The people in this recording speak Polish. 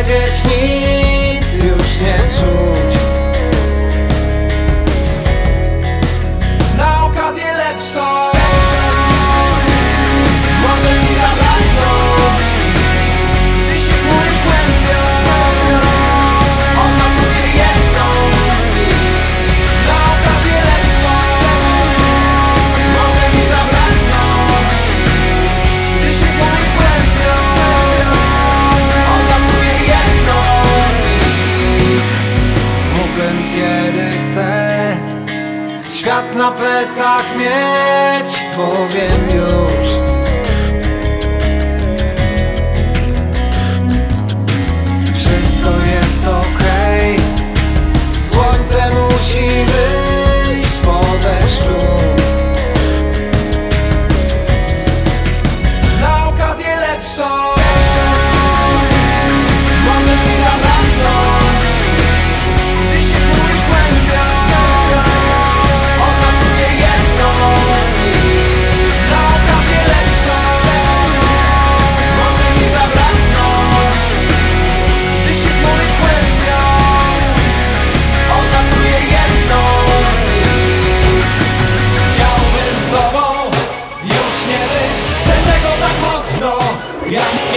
едет с ним Świat na plecach mieć, powiem już. Yeah.